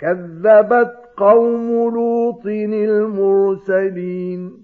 كَذَّبَتْ قَوْمُ لُوطٍ الْمُرْسَلِينَ.